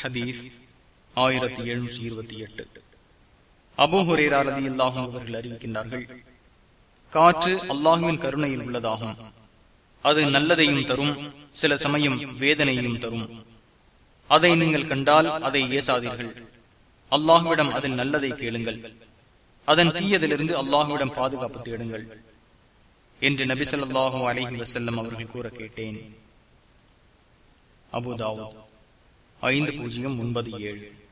ஹதீஸ் ஆயிரத்தி எழுநூற்றி இருபத்தி எட்டு. அபூஹுரேரதி அல்லாஹும் அவர்கள் அறிவிக்கின்றார்கள் காற்று அல்லாஹுவின் கருணையில் உள்ளதாகும். அது நல்லதையும் தரும் சில சமயம் வேதனையும் தரும். அதை நீங்கள் கண்டால் அதை ஏசாதீர்கள். அல்லாஹுவிடம் அதில் நல்லதை கேளுங்கள். அதன் தீயதிலிருந்து அல்லாஹுவிடம் பாதுகாப்பு தேடுங்கள் என்று நபிசல்லாஹு அலஹி வசல்லம் அவர்கள் கூற கேட்டேன். அபுதாவோ ஐந்து பூஜ்ஜியம் ஒன்பது ஏழு.